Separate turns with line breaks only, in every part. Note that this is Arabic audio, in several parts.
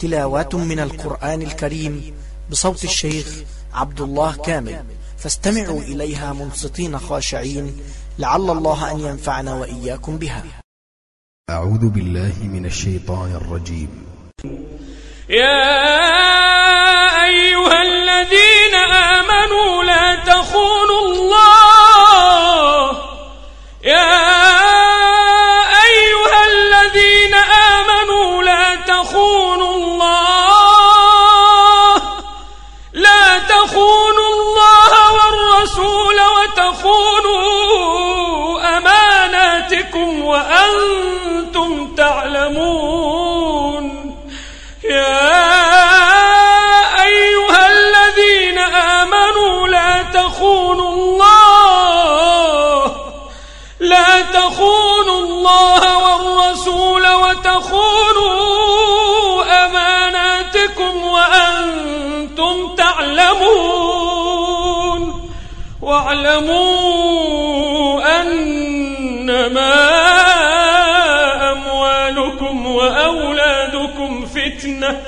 تلاوات من القرآن الكريم بصوت الشيخ عبد الله كامل فاستمعوا إليها منصتين خاشعين لعل الله أن ينفعنا وإياكم بها.
أعوذ بالله من الشيطان الرجيم.
يا أيها وأنتم تعلمون يا أيها الذين آمنوا لا تخونوا الله لا تخونوا الله والرسول وتخونوا أماناتكم وأنتم تعلمون. واعلموا أنما وأولادكم فتنة.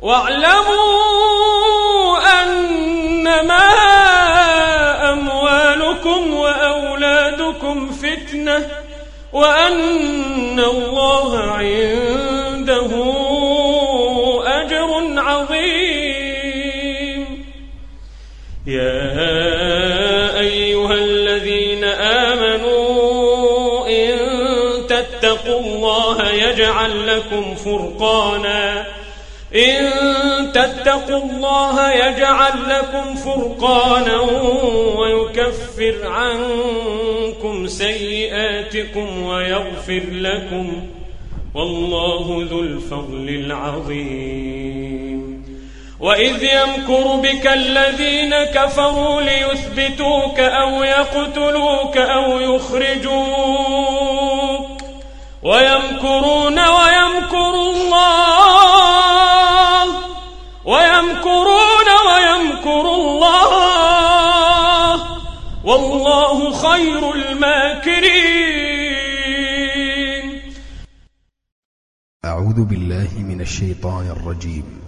واعلموا أنما أموالكم وأولادكم فتنة وأن الله عنده أجر عظيم. يا أيها تتقوا الله يجعل لكم فرقانا. إن تتقوا الله يجعل لكم فرقانا ويكفر عنكم سيئاتكم ويغفر لكم. والله ذو الفضل العظيم. وإذ يمكر بك الذين كفروا ليثبتوك أو يقتلوك أو يخرجوك. ويمكرون ويمكر الله. ويمكرون ويمكر الله. والله خير الماكرين.
أعوذ بالله من الشيطان الرجيم.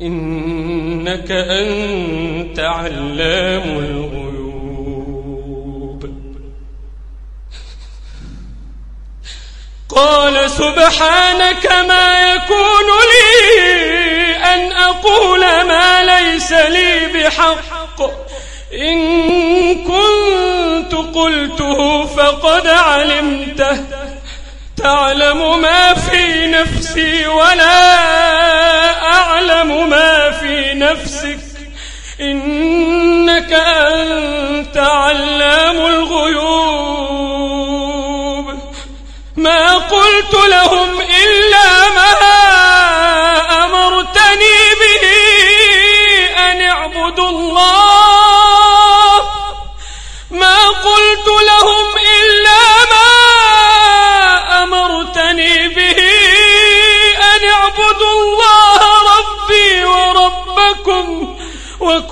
إنك أنت علام الغيوب. قال سبحانك ما يكون لي أن أقول ما ليس لي بحق. إن كنت قلته فقد علمته. تعلم ما في نفسي ولا أعلم ما في نفسك. إنك أنت علام الغيوب. ما قلت لهم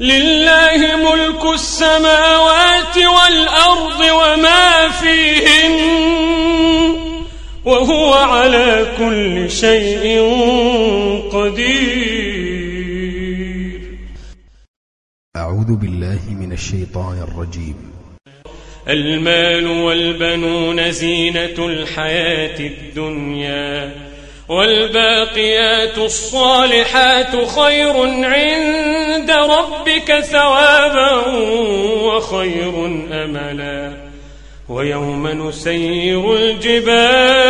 لله ملك السماوات والأرض وما فيهن وهو على كل شيء قدير.
أعوذ بالله من الشيطان الرجيم.
المال والبنون زينة الحياة الدنيا. والباقيات الصالحات خير عند ربك ثوابا وخير أملا. ويوم نسير الجبال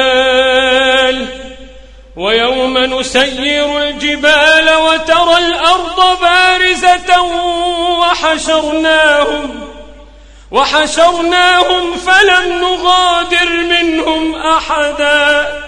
ويوم نسير الجبال وترى الأرض بارزة وحشرناهم وحشرناهم فلم نغادر منهم أحدا.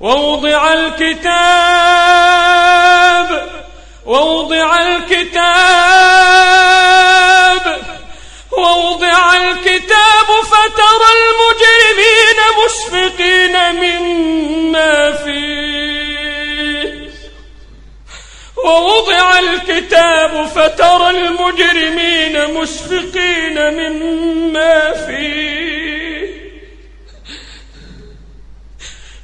ووضع الكتاب ووضع الكتاب ووضع الكتاب فترى المجرمين مشفقين مما فيه. ووضع الكتاب فترى المجرمين مشفقين مما فيه.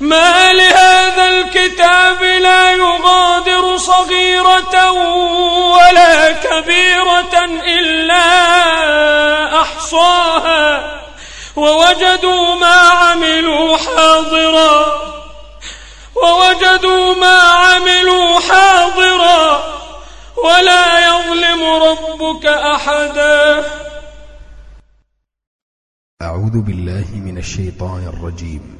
ما لهذا الكتاب لا يغادر صغيرة ولا كبيرة إلا أحصاها ووجدوا ما عملوا حاضرا ووجدوا ما عملوا حاضرا ولا يظلم ربك أحدا.
أعوذ بالله من الشيطان الرجيم.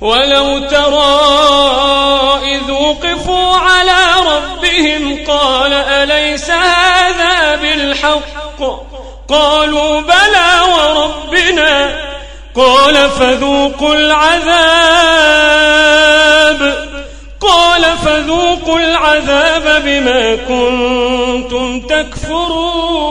ولو ترى إذ وقفوا على ربهم قال أليس هذا بالحق؟ قالوا بلى وربنا. قال فذوقوا العذاب. قال فذوقوا العذاب بما كنتم تكفرون.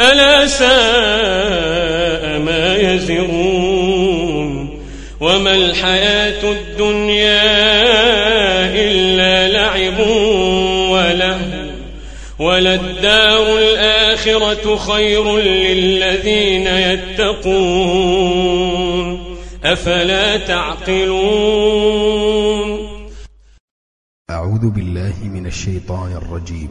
ألا ساء ما يزرون وما الحياة الدنيا إلا لعب وله وللدار الآخرة خير للذين يتقون أفلا تعقلون
أعوذ بالله من الشيطان الرجيم.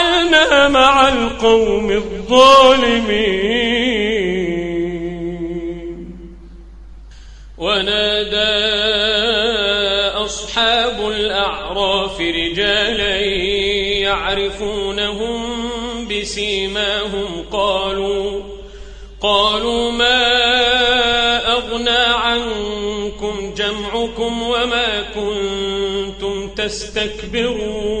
تجعلنا مع القوم الظالمين. ونادى أصحاب الأعراف رجالا يعرفونهم بسيماهم قالوا قالوا ما أغنى عنكم جمعكم وما كنتم تستكبرون.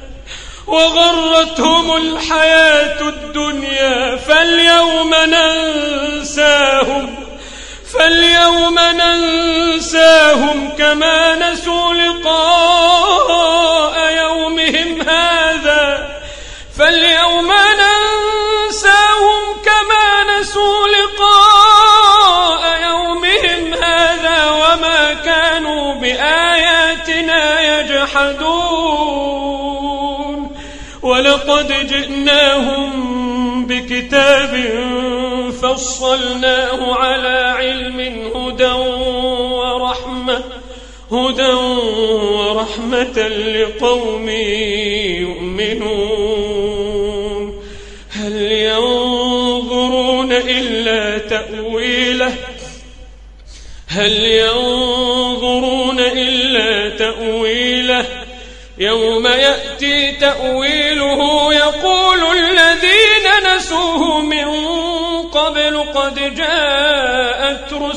وغرتهم الحياة الدنيا فاليوم ننساهم فاليوم ننساهم كما نسوا لقاء يومهم هذا فاليوم ننساهم كما نسوا لقاء يومهم هذا وما كانوا بآياتنا يجحدون. ولقد جئناهم بكتاب فصلناه على علم هدى ورحمة هدى ورحمة لقوم يؤمنون. هل ينظرون إلا تأويله؟ هل ينظرون إلا تأويله؟ يوم يأتي تأويله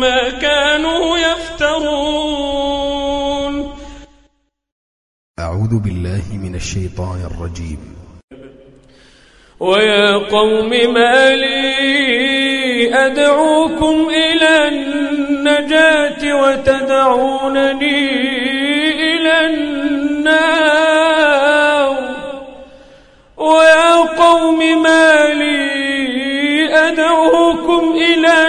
ما كانوا يفترون.
أعوذ بالله من الشيطان الرجيم.
ويا قوم ما لي أدعوكم إلى النجاة وتدعونني إلى النار. ويا قوم ما لي أدعوكم إلى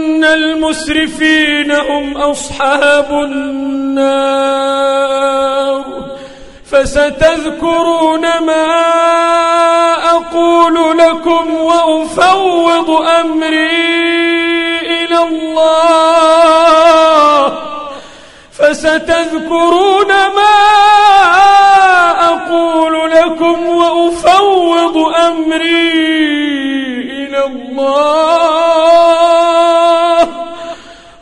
المسرفين هم أصحاب النار. فستذكرون ما أقول لكم وأفوض أمري إلى الله. فستذكرون ما أقول لكم وأفوض أمري إلى الله.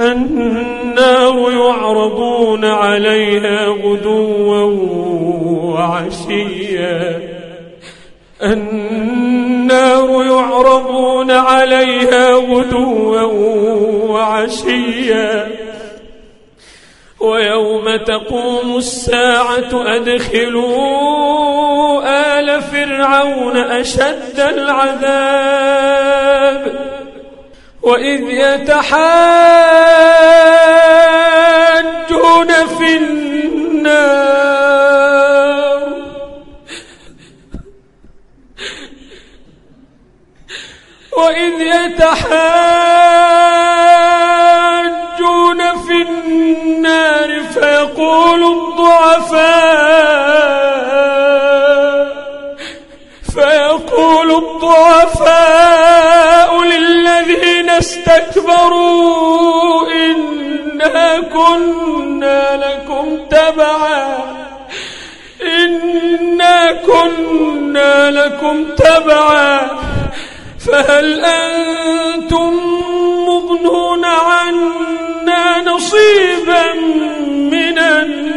النار يعرضون عليها غدوا وعشيا. النار يعرضون عليها غدوا وعشيا. ويوم تقوم الساعة أدخلوا آل فرعون أشد العذاب. وإذ يتحاجون في النار. وإذ يتحاجون في النار فيقول الضعفاء فيقول الضعفاء استكبروا إنا كنا لكم تبعا إنا كنا لكم تبعا فهل أنتم مغنون عنا نصيبا من النار؟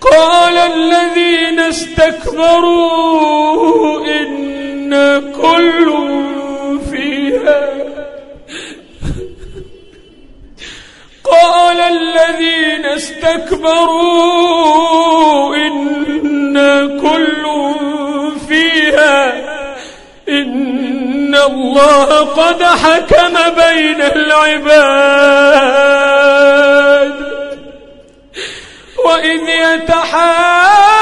قال الذين استكبروا كل فيها. قال الذين استكبروا إنا كل فيها. إن الله قد حكم بين العباد. وإذ يتحاجون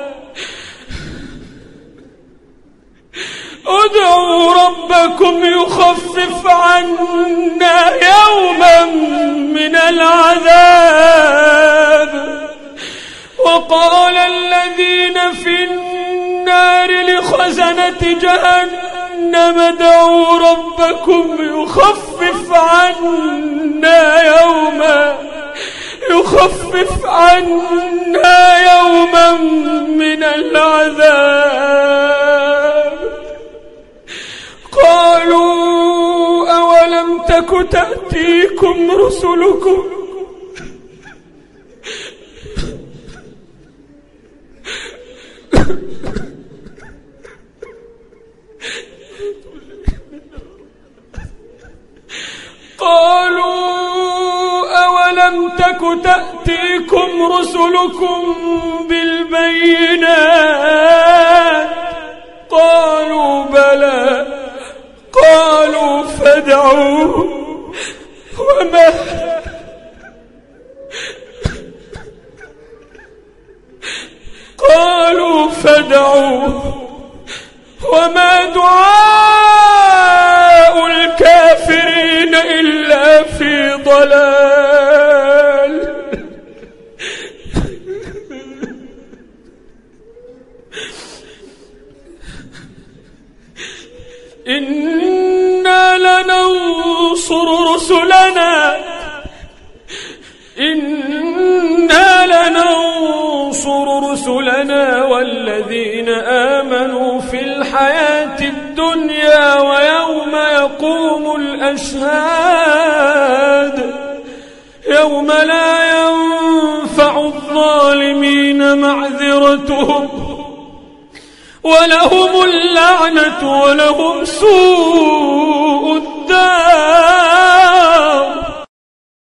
ادعوا ربكم يخفف عنا يوما من العذاب. وقال الذين في النار لخزنة جهنم ادعوا ربكم يخفف عنا يوما يخفف عنا يوما من العذاب. قالوا أولم تك تأتيكم رسلكم؟ قالوا أولم تك تأتيكم رسلكم بالبينات فادعوا وما قالوا فادعوا وما دعاء الكافرين إلا في ضلال. إنا لننصر رسلنا. إنا لننصر رسلنا والذين آمنوا في الحياة الدنيا ويوم يقوم الأشهاد. يوم لا ينفع الظالمين معذرتهم. ولهم اللعنة ولهم سوء الدار.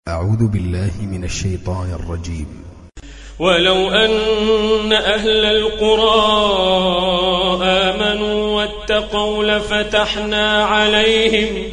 أعوذ بالله من الشيطان الرجيم.
ولو أن أهل القرى آمنوا واتقوا لفتحنا عليهم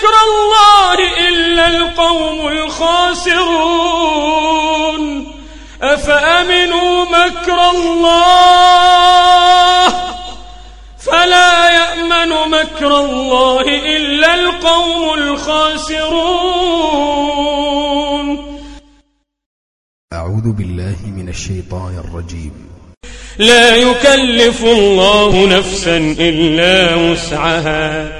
مكر الله إلا القوم الخاسرون. أفأمنوا مكر الله؟ فلا يأمن مكر الله إلا القوم الخاسرون.
أعوذ بالله من الشيطان الرجيم.
لا يكلف الله نفسا إلا وسعها.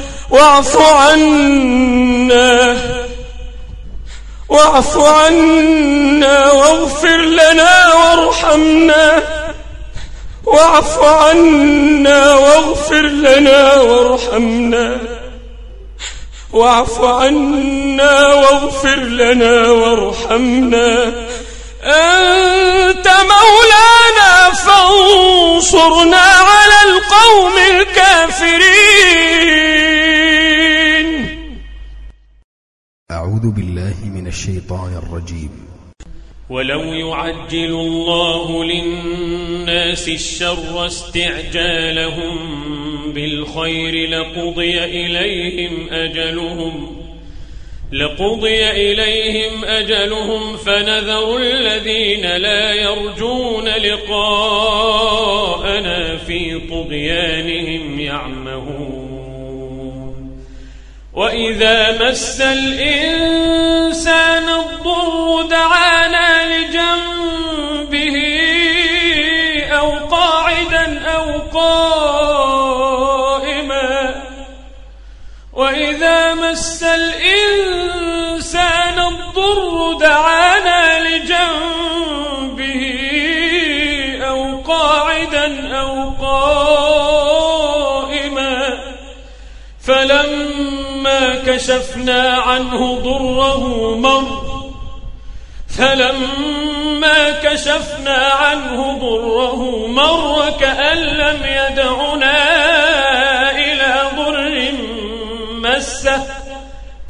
واعف عنا. واعف عنا واغفر لنا وارحمنا. واعف عنا واغفر لنا وارحمنا. واعف عنا واغفر لنا وارحمنا. أنت مولانا فانصرنا على القوم الكافرين.
أعوذ بالله من الشيطان الرجيم.
ولو يعجل الله للناس الشر استعجالهم بالخير لقضي إليهم أجلهم لقضي إليهم أجلهم فنذر الذين لا يرجون لقاءنا في طغيانهم يعمهون. وإذا مس الإنسان الضر دعانا لجنبه أو قاعدا أو قائما. وإذا مس الإنسان دعانا لجنبه أو قاعدا أو قائما. فلما كشفنا عنه ضره مر. فلما كشفنا عنه ضره مر كأن لم يدعنا إلى ضر مسه.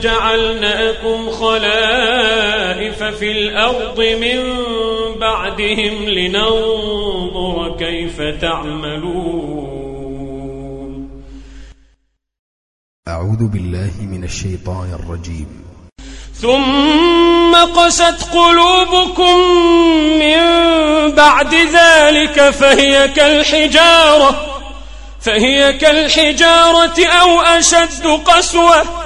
جعلناكم خلائف في الأرض من بعدهم لننظر كيف تعملون.
أعوذ بالله من الشيطان الرجيم.
ثم قست قلوبكم من بعد ذلك فهي كالحجارة فهي كالحجارة أو أشد قسوة.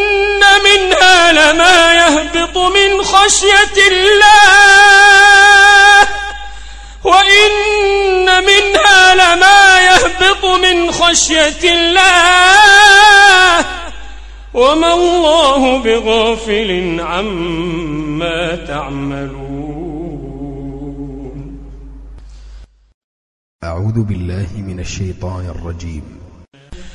منها لما يهبط من خشية الله. وإن منها لما يهبط من خشية الله. وما الله بغافل عما تعملون.
أعوذ بالله من الشيطان الرجيم.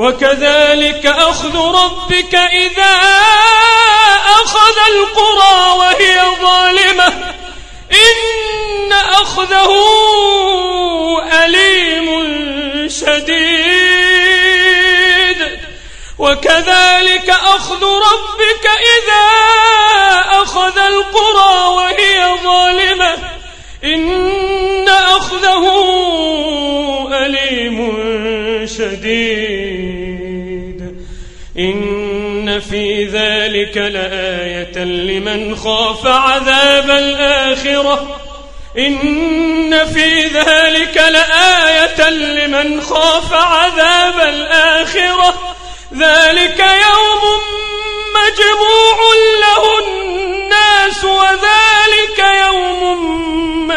وكذلك أخذ ربك إذا أخذ القرى وهي ظالمة. إن أخذه أليم شديد. وكذلك أخذ ربك إذا أخذ القرى وهي ظالمة. إن أخذه أليم شديد. إن في ذلك لآية لمن خاف عذاب الآخرة. إن في ذلك لآية لمن خاف عذاب الآخرة. ذلك يوم مجموع له الناس وذلك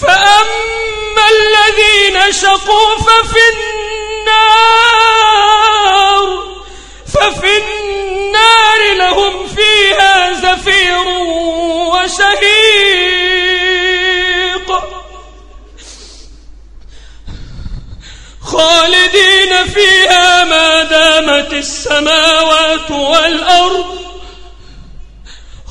فأما الذين شقوا ففي النار ففي النار لهم فيها زفير وشهيق خالدين فيها ما دامت السماوات والأرض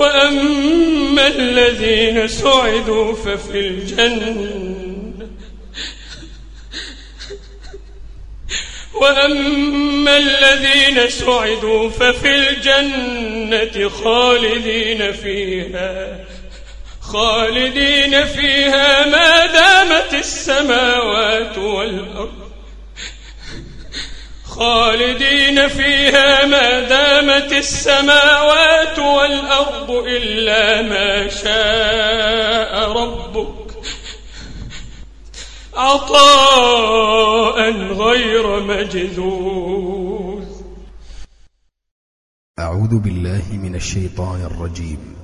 وأما الذين سعدوا ففي الجنة. وأما الذين سعدوا ففي الجنة خالدين فيها خالدين فيها ما دامت السماوات والأرض. خالدين فيها ما دامت السماوات والأرض إلا ما شاء ربك. عطاء غير مجذوذ.
أعوذ بالله من الشيطان الرجيم.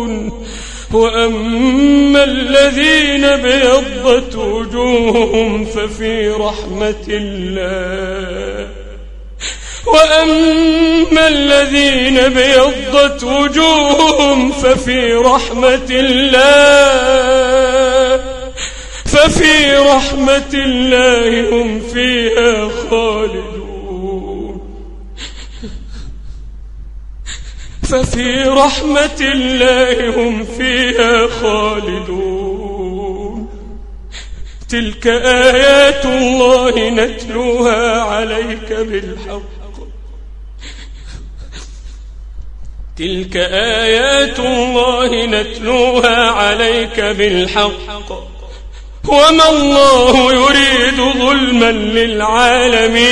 وأما الذين بيضت وجوههم ففي رحمة الله. وأما الذين بيضت وجوههم ففي رحمة الله. ففي رحمة الله هم فيها خالدون. ففي رحمة الله هم فيها خالدون. تلك آيات الله نتلوها عليك بالحق. تلك آيات الله نتلوها عليك بالحق. وما الله يريد ظلما للعالمين.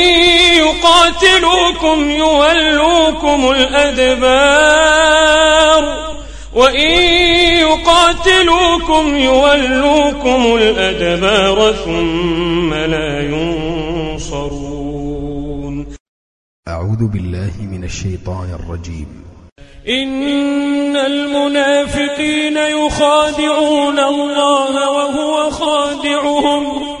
يقاتلوكم يولوكم الأدبار. وإن يقاتلوكم يولوكم الأدبار ثم لا ينصرون.
أعوذ بالله من الشيطان الرجيم.
إن المنافقين يخادعون الله وهو خادعهم.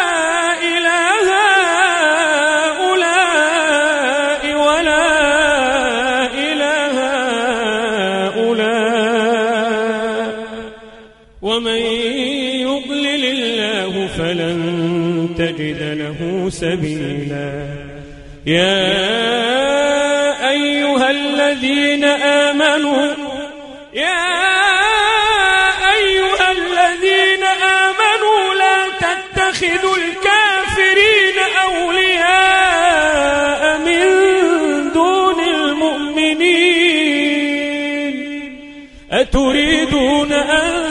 تجد له سبيلا. يا أيها الذين آمنوا يا أيها الذين آمنوا لا تتخذوا الكافرين أولياء من دون المؤمنين. أتريدون أن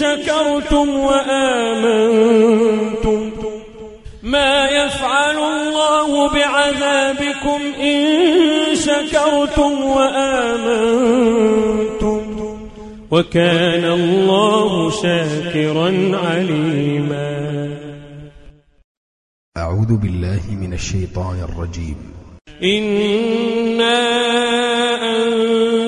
شكرتم وآمنتم. ما يفعل الله بعذابكم إن شكرتم وآمنتم. وكان الله شاكرا عليما.
أعوذ بالله من الشيطان الرجيم.
إنا أنزلنا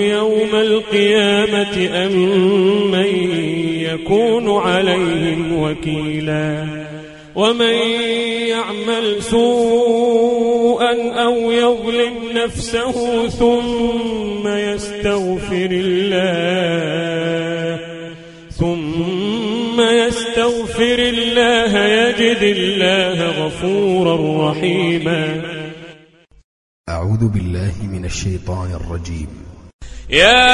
يوم القيامة أم من يكون عليهم وكيلا ومن يعمل سوءا أو يظلم نفسه ثم يستغفر الله ثم يستغفر الله يجد الله غفورا رحيما.
أعوذ بالله من الشيطان الرجيم.
يا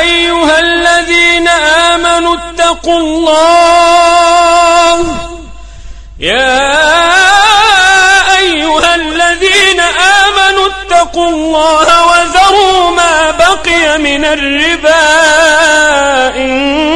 أيها الذين آمنوا اتقوا الله. يا أيها الذين آمنوا اتقوا الله وذروا ما بقي من الربا إن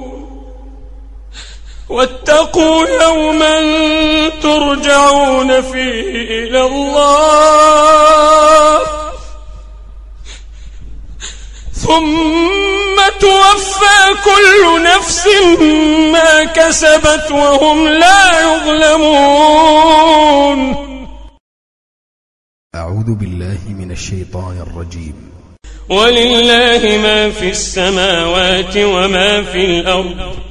واتقوا يوما ترجعون فيه إلى الله. ثم توفى كل نفس ما كسبت وهم لا يظلمون.
أعوذ بالله من الشيطان الرجيم.
ولله ما في السماوات وما في الأرض.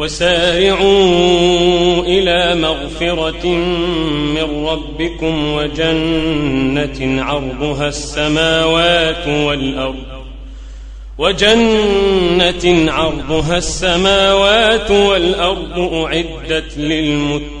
وسارعوا إلى مغفرة من ربكم وجنة عرضها السماوات والأرض وجنة عرضها السماوات والأرض أعدت للمتقين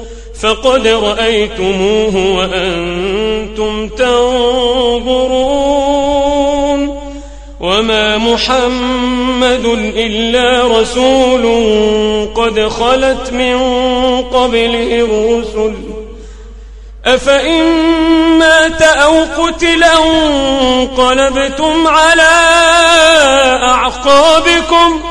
فقد رأيتموه وأنتم تنظرون وما محمد إلا رسول قد خلت من قبله الرسل. أفإن مات أو قتل انقلبتم على أعقابكم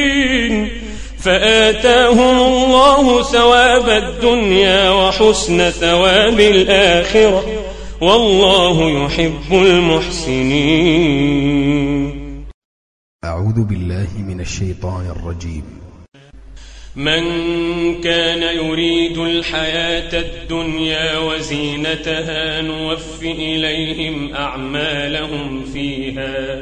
فآتاهم الله ثواب الدنيا وحسن ثواب الآخرة والله يحب المحسنين.
أعوذ بالله من الشيطان الرجيم.
من كان يريد الحياة الدنيا وزينتها نوف إليهم أعمالهم فيها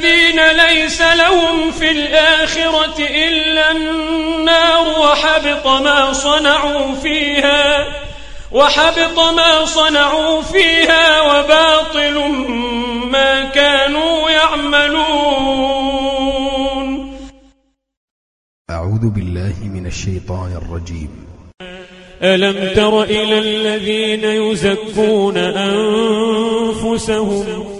الذين ليس لهم في الآخرة إلا النار وحبط ما صنعوا فيها وحبط ما صنعوا فيها وباطل ما كانوا يعملون.
أعوذ بالله من الشيطان الرجيم.
ألم تر إلى الذين يزكون أنفسهم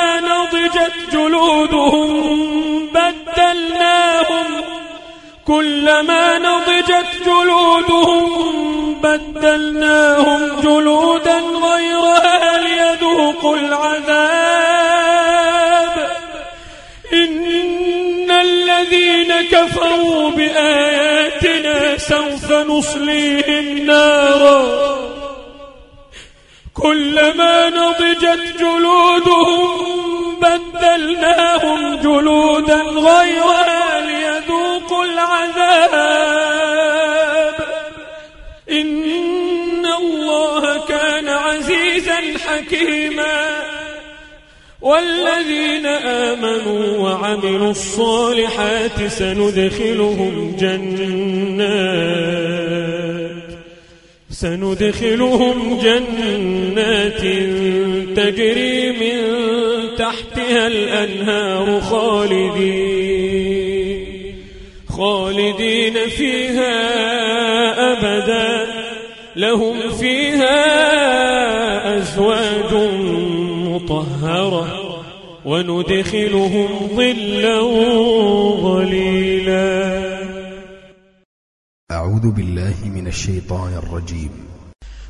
جلودهم بدلناهم كلما نضجت جلودهم بدلناهم جلودا غيرها ليذوقوا العذاب. إن الذين كفروا بآياتنا سوف نصليهم نارا. كلما نضجت جلودهم بدلناهم جلودا غيرها ليذوقوا العذاب. إن الله كان عزيزا حكيما. والذين آمنوا وعملوا الصالحات سندخلهم جنات. سندخلهم جنات تجري من تحتها الأنهار خالدين. خالدين فيها أبدا. لهم فيها أزواج مطهرة. وندخلهم ظلا ظليلا
أعوذ بالله من الشيطان الرجيم.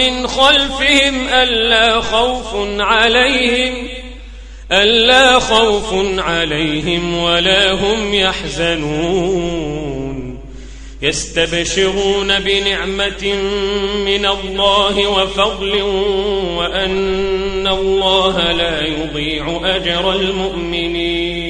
من خلفهم ألا خوف عليهم ألا خوف عليهم ولا هم يحزنون. يستبشرون بنعمة من الله وفضل وأن الله لا يضيع أجر المؤمنين.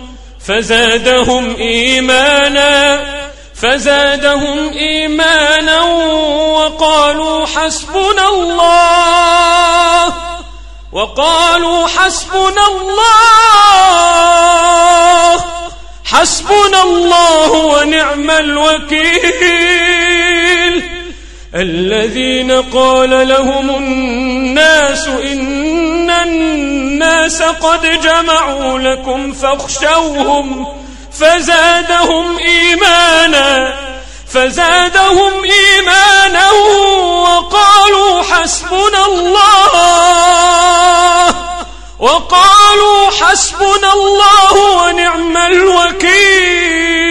فزادهم إيمانا فزادهم إيمانا وقالوا حسبنا الله وقالوا حسبنا الله حسبنا الله ونعم الوكيل. الذين قال لهم الناس إن الناس قد جمعوا لكم فاخشوهم فزادهم إيمانا فزادهم إيمانا وقالوا حسبنا الله وقالوا حسبنا الله ونعم الوكيل.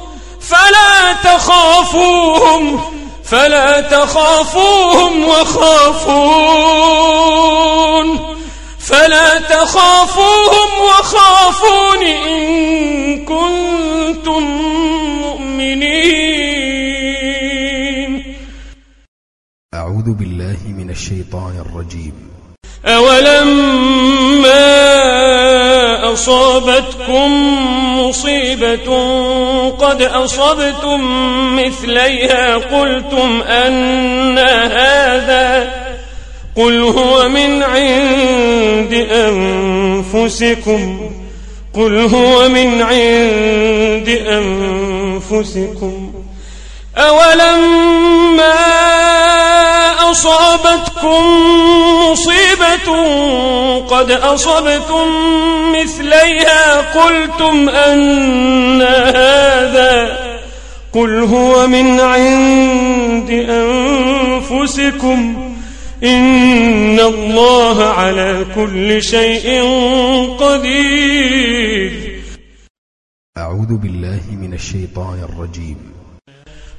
فلا تخافوهم فلا تخافوهم وخافون. فلا تخافوهم وخافون إن كنتم مؤمنين.
أعوذ بالله من الشيطان الرجيم.
أولما أصابتكم مصيبة قد أصبتم مثليها قلتم أن هذا قل هو من عند أنفسكم قل هو من عند أنفسكم أولما أصابتكم مصيبة قد أصبتم مثليها قلتم أن هذا قل هو من عند أنفسكم إن الله على كل شيء قدير.
أعوذ بالله من الشيطان الرجيم.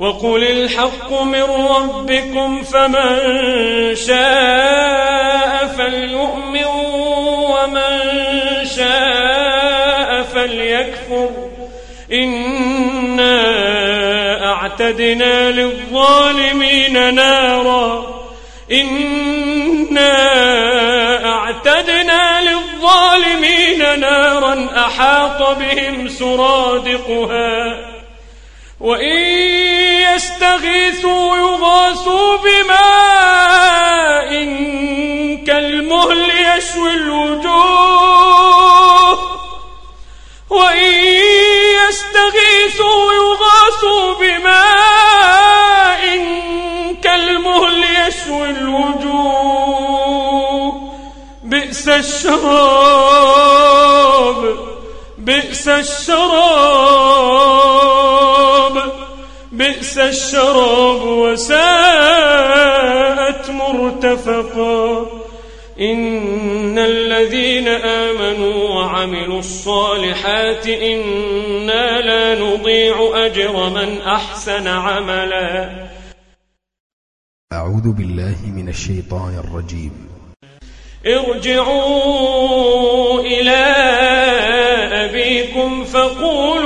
وقل الحق من ربكم فمن شاء فليؤمن ومن شاء فليكفر. إنا أعتدنا للظالمين نارا. إنا أعتدنا للظالمين نارا أحاط بهم سرادقها. وإن يستغيثوا يغاثوا بماء كالمهل يشوي الوجوه. وإن يستغيثوا يغاثوا بماء كالمهل يشوي الوجوه. بئس الشراب بئس الشراب. بئس الشراب وساءت مرتفقا. إن الذين آمنوا وعملوا الصالحات إنا لا نضيع أجر من أحسن عملا.
أعوذ بالله من الشيطان الرجيم.
ارجعوا إلى أبيكم فقولوا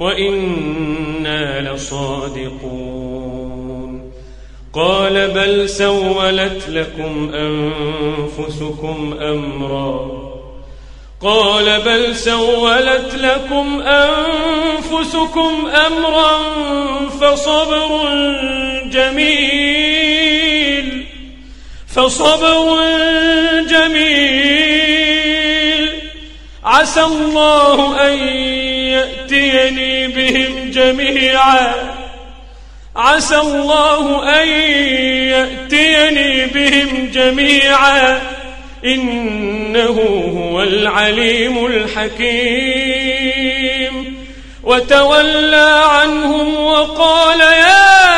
وإنا لصادقون. قال بل سولت لكم أنفسكم أمرا. قال بل سولت لكم أنفسكم أمرا فصبر جميل. فصبر جميل. عسى الله أن يأتيني بهم جميعا. عسى الله أن يأتيني بهم جميعا. إنه هو العليم الحكيم. وتولى عنهم وقال يا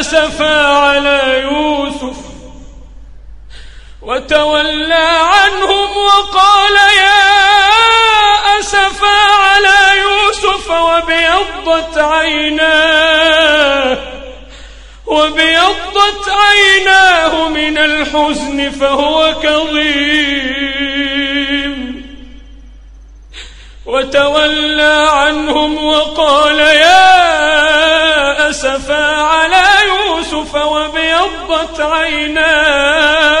أسفا على يوسف. وتولى عنهم وقال يا أسفا على يوسف وبيضت عيناه وبيضت عيناه من الحزن فهو كظيم. وتولى عنهم وقال يا أسفا على يوسف وبيضت عيناه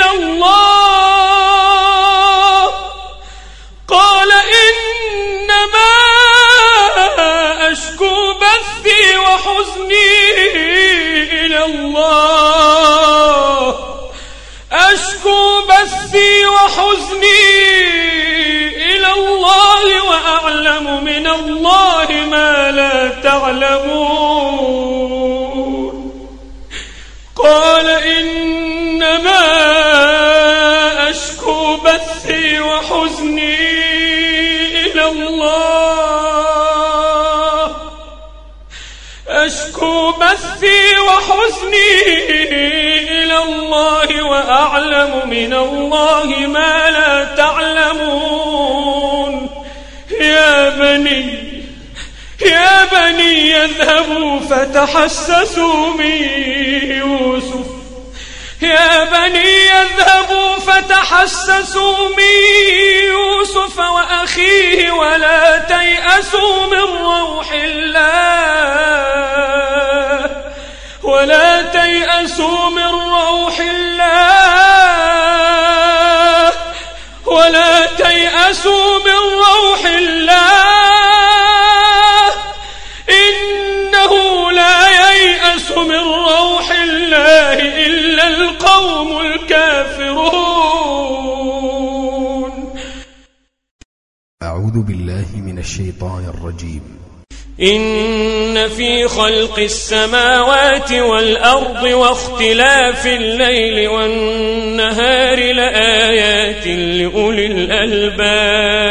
إلى الله. قال إنما أشكو بثي وحزني إلى الله. أشكو بثي وحزني إلى الله وأعلم من الله ما لا تعلمون. قال إنما وحزني إلى الله. أشكو بثي وحزني إلى الله وأعلم من الله ما لا تعلمون. يا بني يا بني يذهبوا فتحسسوا من يوسف يا بني يذهبوا فتحسسوا من يوسف وأخيه ولا تيأسوا من روح الله ولا تيأسوا من روح الله ولا تيأسوا من روح الله الله إلا القوم الكافرون.
أعوذ بالله من الشيطان الرجيم.
إن في خلق السماوات والأرض واختلاف الليل والنهار لآيات لأولي الألباب.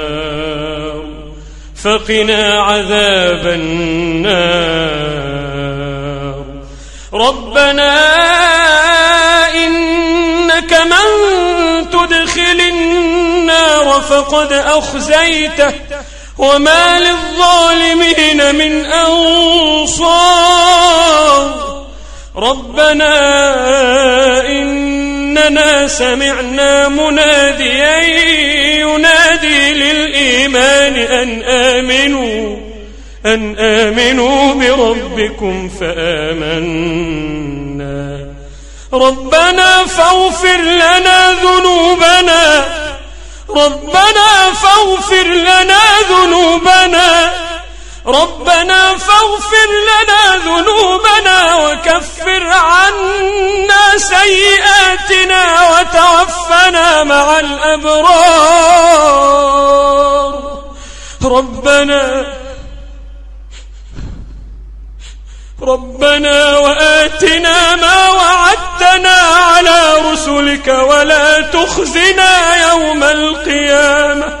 فقنا عذاب النار. ربنا إنك من تدخل النار فقد أخزيته وما للظالمين من أنصار. ربنا إننا سمعنا مناديا ينادي للإيمان أن آمنوا أن آمنوا بربكم فآمنا. ربنا فاغفر لنا ذنوبنا ربنا فاغفر لنا ذنوبنا. ربنا فاغفر لنا ذنوبنا وكفر عنا سيئاتنا وتوفنا مع الأبرار. ربنا ربنا وآتنا ما وعدتنا على رسلك ولا تخزنا يوم القيامة.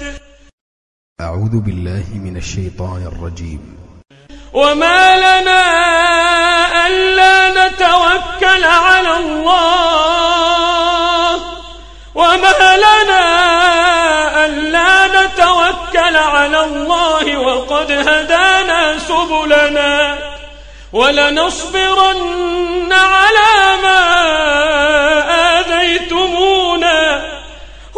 أعوذ بالله من الشيطان الرجيم.
وما لنا ألا نتوكل على الله. وما لنا ألا نتوكل على الله وقد هدانا سبلنا. ولنصبرن على ما آذيتمونا.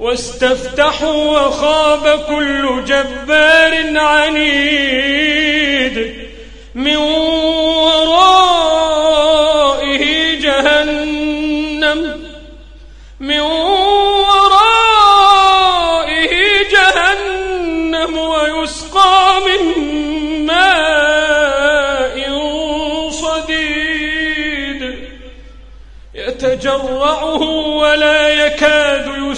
واستفتحوا وخاب كل جبار عنيد من ورائه جهنم من ورائه جهنم ويسقى من ماء صديد يتجرعه ولا يكاد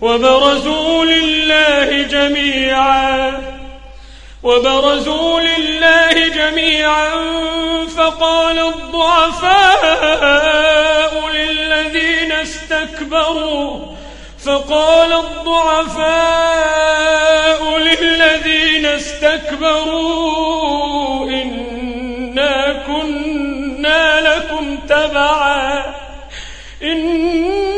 وبرزوا لله جميعا وبرزوا لله جميعا فقال الضعفاء للذين استكبروا فقال الضعفاء للذين استكبروا إنا كنا لكم تبعا إنا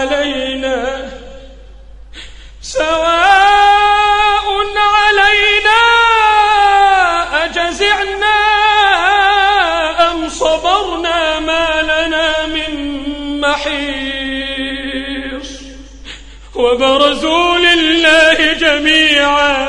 علينا سواء علينا أجزعنا أم صبرنا ما لنا من محيص وبرزوا لله جميعا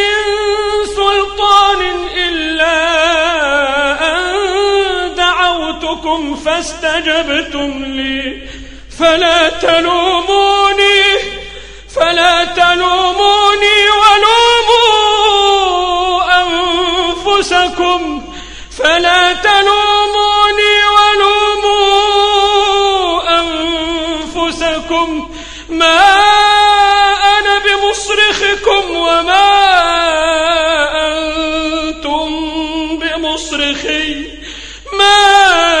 دعوتكم فاستجبتم لي. فلا تلوموني فلا تلوموني ولوموا أنفسكم. فلا تلوموني ولوموا أنفسكم. ما أنا بمصرخكم وما أنتم بمصرخي. ما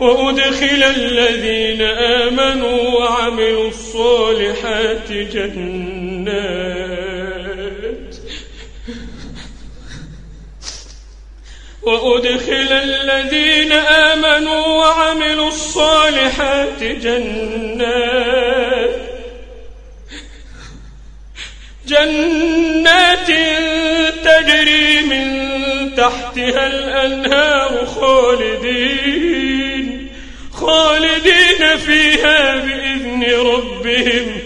وأدخل الذين آمنوا وعملوا الصالحات جنات. وأدخل الذين آمنوا وعملوا الصالحات جنات. جنات تجري من تحتها الأنهار خالدين. خالدين فيها بإذن ربهم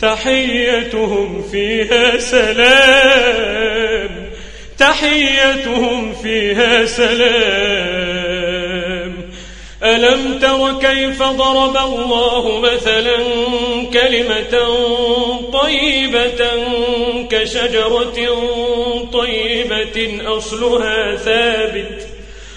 تحيتهم فيها سلام. تحيتهم فيها سلام. ألم تر كيف ضرب الله مثلا كلمة طيبة كشجرة طيبة أصلها ثابت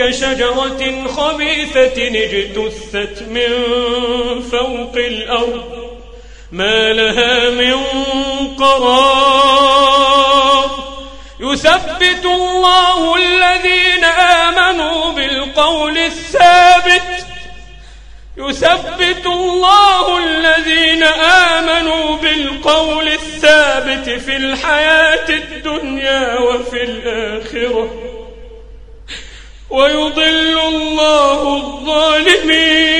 كشجرة خبيثة اجتثت من فوق الأرض ما لها من قرار. يثبت الله الذين آمنوا بالقول الثابت. يثبت الله الذين آمنوا بالقول الثابت في الحياة الدنيا وفي الآخرة. ويضل الله الظالمين.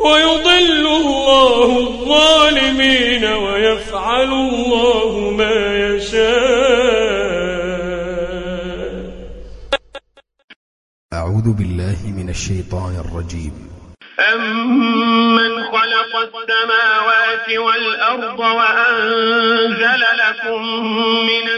ويضل الله الظالمين ويفعل الله ما يشاء.
أعوذ بالله من الشيطان الرجيم.
أمن خلق السماوات والأرض وأنزل لكم من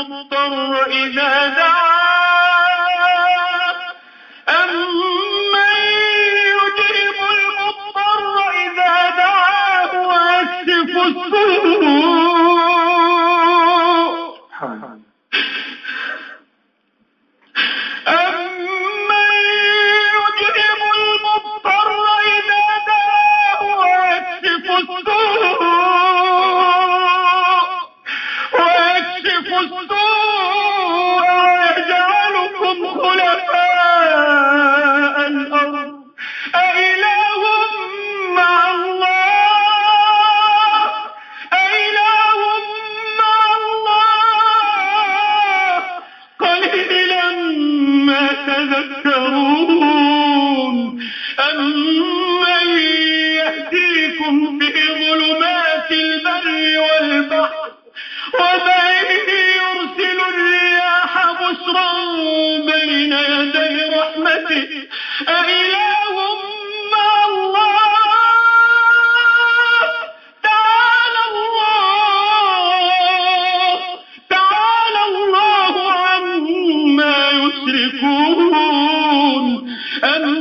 المضطر إذا دعاه. أمن المضطر إذا دعاه ويكشف السوء. الله. تعالى الله. تعالى الله يشركون. أمن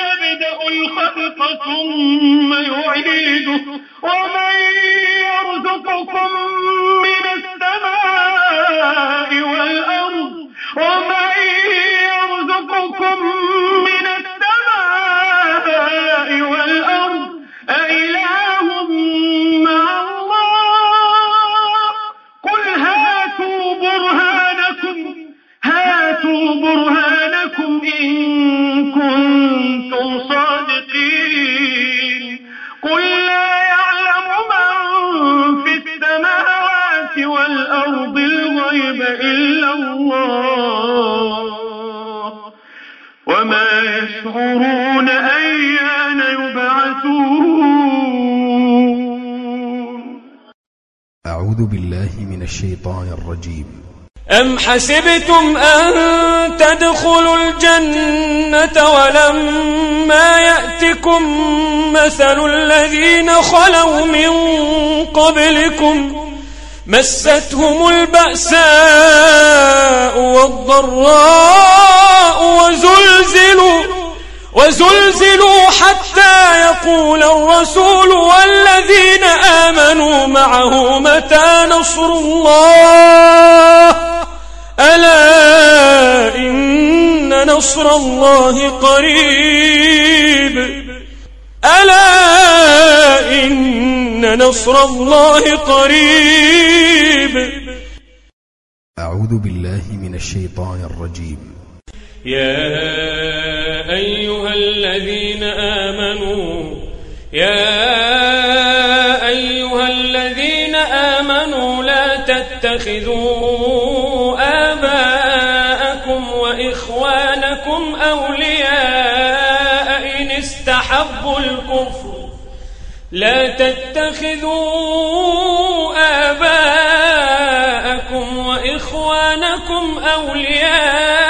يبدأ الخلق ثم يعيده. ومن
أعوذ بالله من الشيطان الرجيم.
أم حسبتم أن تدخلوا الجنة ولما يأتكم مثل الذين خلوا من قبلكم مستهم البأساء والضراء وزلزلوا وزلزلوا حتى يقول الرسول والذين آمنوا معه متى نصر الله؟ ألا إن نصر الله قريب. ألا إن نصر الله قريب.
أعوذ بالله من الشيطان الرجيم.
يا أيها الذين آمنوا يا أيها الذين آمنوا لا تتخذوا آباءكم وإخوانكم أولياء إن استحبوا الكفر. لا تتخذوا آباءكم وإخوانكم أولياء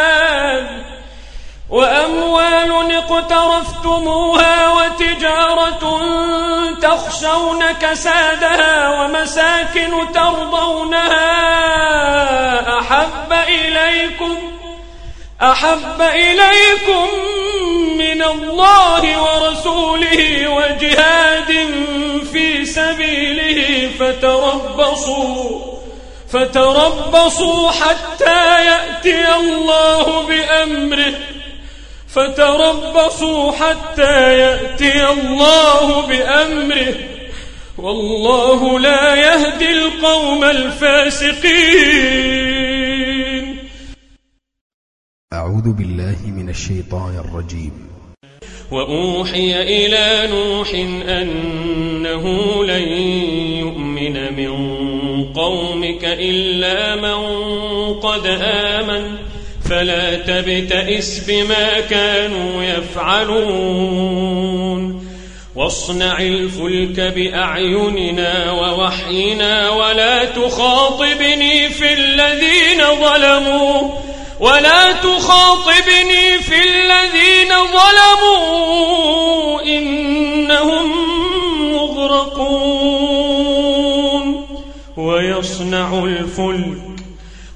وأموال اقترفتموها وتجارة تخشون كسادها ومساكن ترضونها أحب إليكم أحب إليكم من الله ورسوله وجهاد في سبيله فتربصوا فتربصوا حتى يأتي الله بأمره فتربصوا حتى يأتي الله بأمره. والله لا يهدي القوم الفاسقين.
أعوذ بالله من الشيطان الرجيم.
وأوحي إلى نوح أنه لن يؤمن من قومك إلا من قد آمن. فلا تبتئس بما كانوا يفعلون. واصنع الفلك بأعيننا ووحينا ولا تخاطبني في الذين ظلموا. ولا تخاطبني في الذين ظلموا. إنهم مغرقون. ويصنع الفلك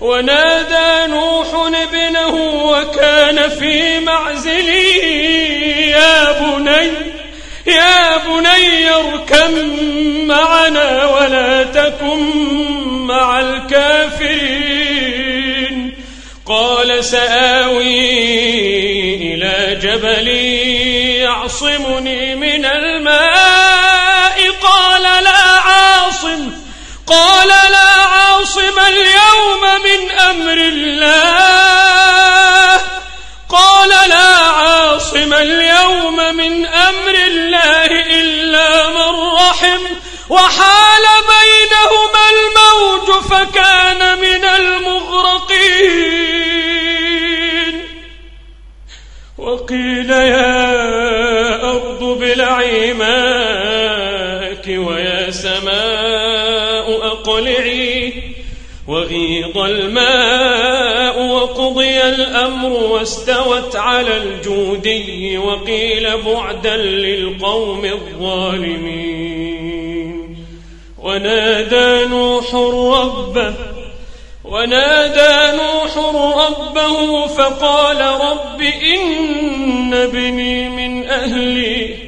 ونادى نوح ابنه وكان في معزل يا بني يا بني اركم معنا ولا تكن مع الكافرين. قال سآوي إلى جبل يعصمني من الماء قال لا عاصم قال لا عاصم اليوم من أمر الله. قال لا عاصم اليوم من أمر الله إلا من رحم. وحال بينهما الموج فكان من المغرقين. وقيل يا أرض ماءك ويا سماء أقلعي وغيض الماء وقضي الأمر واستوت على الجودي وقيل بعدا للقوم الظالمين. ونادى نوح ربه ونادى نوح ربه فقال رب إن ابني من أهلي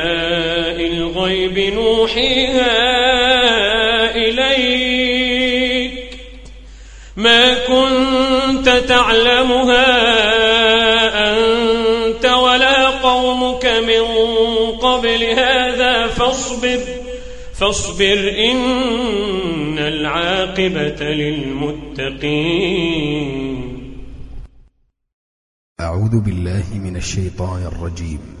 الغيب نوحيها إليك. ما كنت تعلمها أنت ولا قومك من قبل هذا فاصبر فاصبر إن العاقبة للمتقين.
أعوذ بالله من الشيطان الرجيم.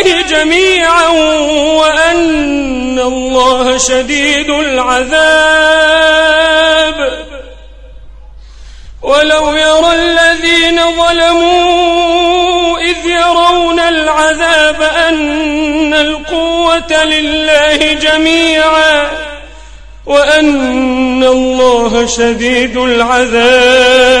لله جميعا وأن الله شديد العذاب. ولو يرى الذين ظلموا إذ يرون العذاب أن القوة لله جميعا وأن الله شديد العذاب.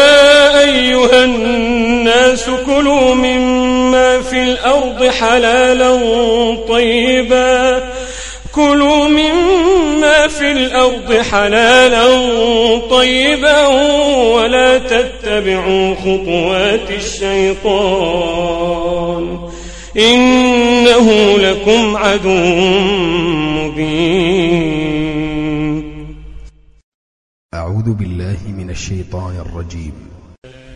الناس كلوا مما في الأرض حلالا طيبا. كلوا مما في الأرض حلالا طيبا ولا تتبعوا خطوات الشيطان. إنه لكم عدو مبين.
أعوذ بالله من الشيطان الرجيم.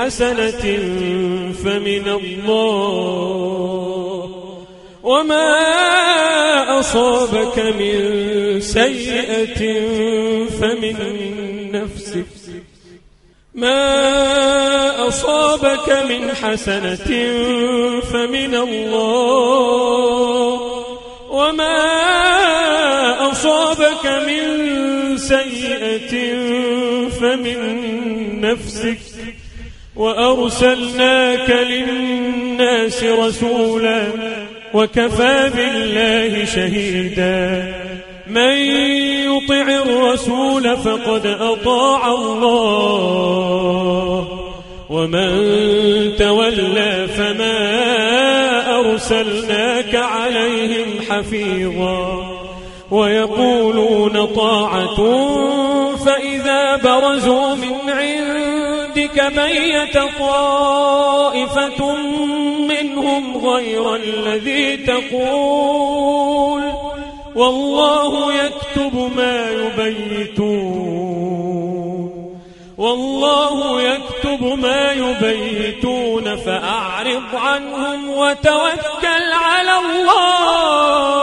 حسنة فمن الله. وما أصابك من سيئة فمن نفسك. ما أصابك من حسنة فمن الله. وما أصابك من سيئة فمن نفسك. وأرسلناك للناس رسولا وكفى بالله شهيدا. من يطع الرسول فقد أطاع الله ومن تولى فما أرسلناك عليهم حفيظا. ويقولون طاعة فإذا برزوا من عندك بيت طائفة منهم غير الذي تقول. والله يكتب ما يبيتون. والله يكتب ما يبيتون فأعرض عنهم وتوكل على الله.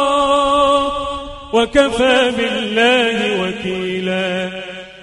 وكفى بالله وكيلا.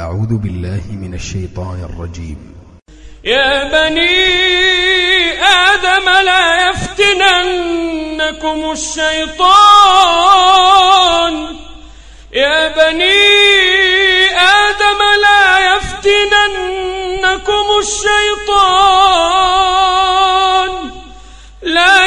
أعوذ بالله من الشيطان الرجيم.
يا بني آدم لا يفتننكم الشيطان. يا بني آدم لا يفتننكم الشيطان. لا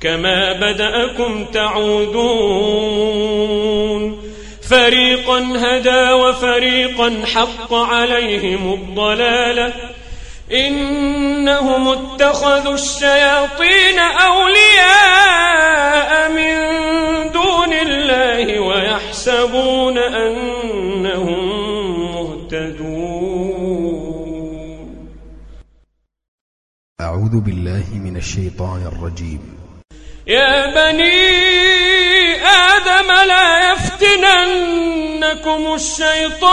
كما بدأكم تعودون. فريقا هدى وفريقا حق عليهم الضلالة. إنهم اتخذوا الشياطين أولياء من دون الله ويحسبون أنهم مهتدون.
أعوذ بالله من الشيطان الرجيم.
يا بني آدم لا يفتننكم الشيطان.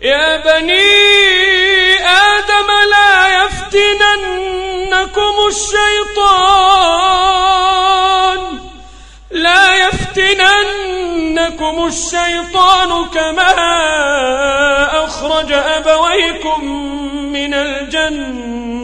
يا بني آدم لا يفتننكم الشيطان. لا يفتننكم الشيطان كما أخرج أبويكم من الجنة.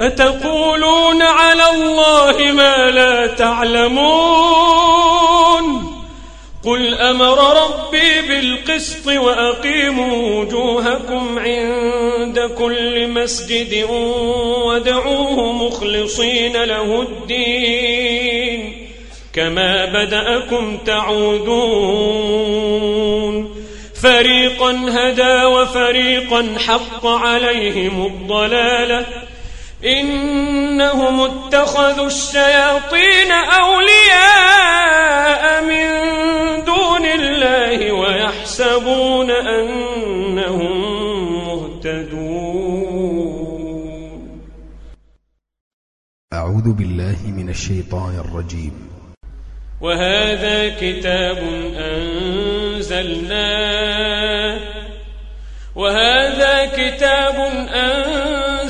أتقولون على الله ما لا تعلمون؟ قل أمر ربي بالقسط وأقيموا وجوهكم عند كل مسجد وادعوه مخلصين له الدين. كما بدأكم تعودون. فريقا هدى وفريقا حق عليهم الضلالة. إنهم اتخذوا الشياطين أولياء من دون الله ويحسبون أنهم مهتدون.
أعوذ بالله من الشيطان الرجيم.
وهذا كتاب أنزلناه. وهذا كتاب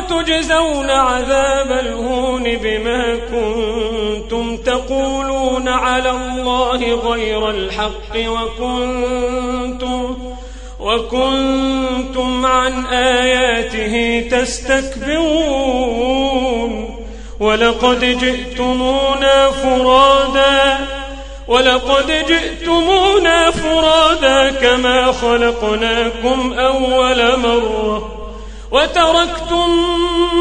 تجزون عذاب الهون بما كنتم تقولون على الله غير الحق وكنتم وكنتم عن آياته تستكبرون ولقد جئتمونا فرادا ولقد جئتمونا فرادا كما خلقناكم أول مرة وتركتم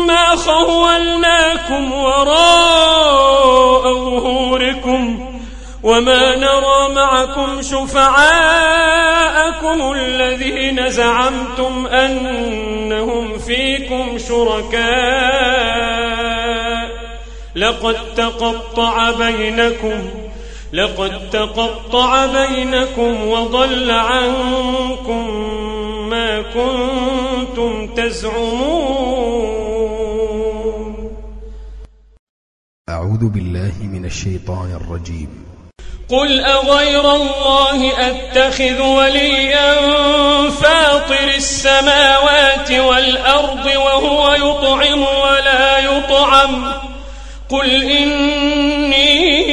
ما خولناكم وراء ظهوركم وما نرى معكم شفعاءكم الذين زعمتم أنهم فيكم شركاء. لقد تقطع بينكم لقد تقطع بينكم وضل عنكم ما كنتم تزعمون.
أعوذ بالله من الشيطان الرجيم.
قل أغير الله أتخذ وليا فاطر السماوات والأرض وهو يطعم ولا يطعم. قل إني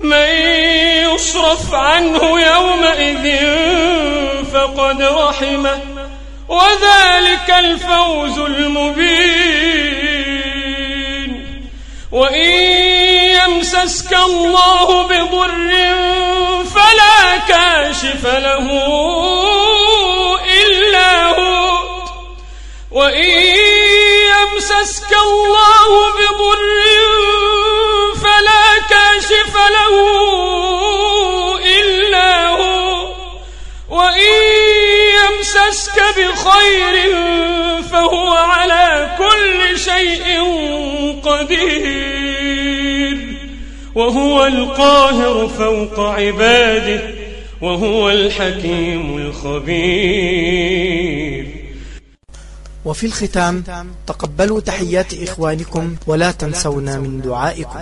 من يصرف عنه يومئذ فقد رحمه. وذلك الفوز المبين. وإن يمسسك الله بضر فلا كاشف له إلا هو. وإن يمسسك الله بضر فلا كاشف له إلا هو؟ وإن يمسسك بخير فهو على كل شيء قدير. وهو القاهر فوق عباده وهو الحكيم الخبير.
وفي الختام تقبلوا تحيات إخوانكم ولا تنسونا من دعائكم.